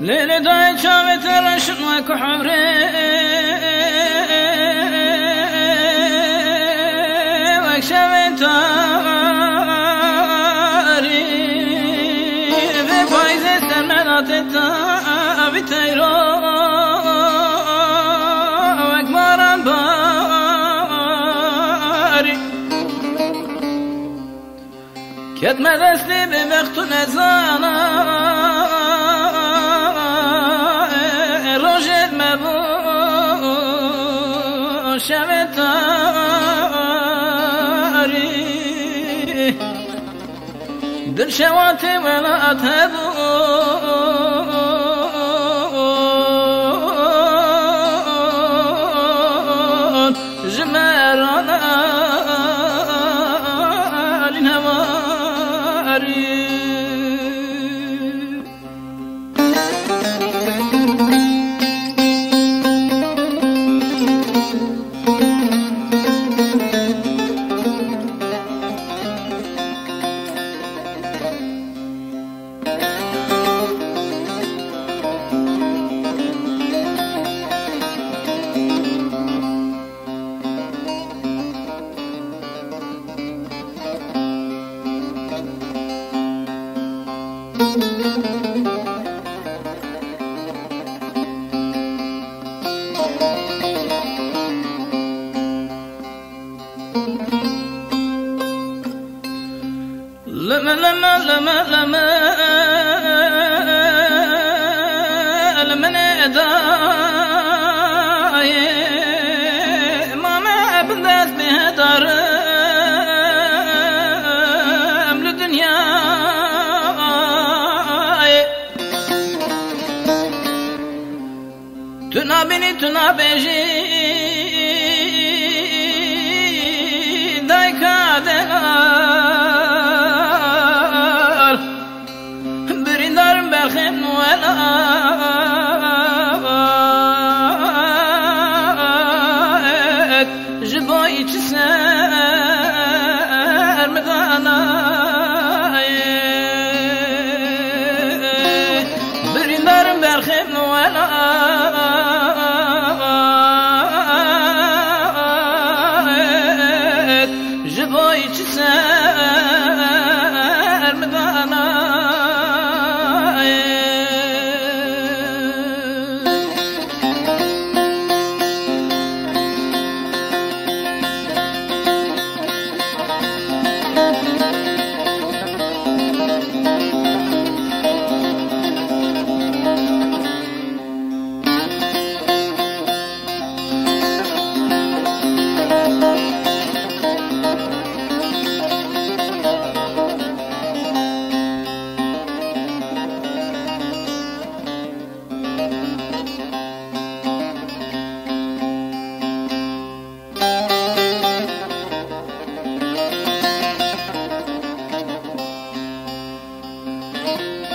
ليلة داي شافت الرشق ماكو حمري. ماك شافت تاري. بفايز سرنات التابي تيرو ماك مارن باري. كد ما نزانا تاري. دل شواتي ولا أتهبون جمال لما لما لما لما لما نداي ماما بدأت بهدر beni tuna beji dayka degar birindar berhem nuela jibo içser medana birindar berhem nuela sen bana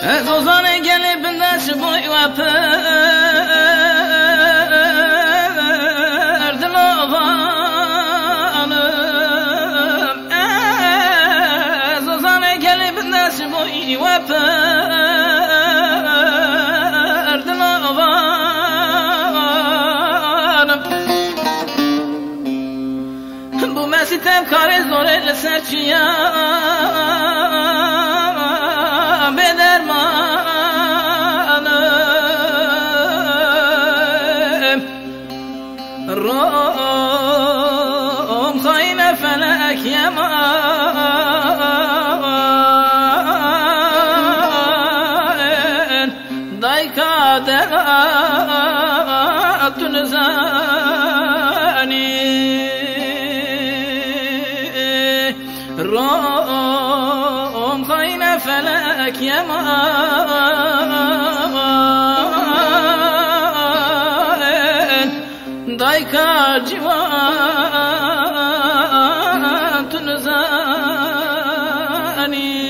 Zozane gelip de çıbuk yapırdın ovalım Zozane gelip de çıbuk yapırdın ovalım Bu mesite kare zor ele serçiyem felek yaman Dayka devatun zani. Rom khayne felek yaman Dayka civan جزاءني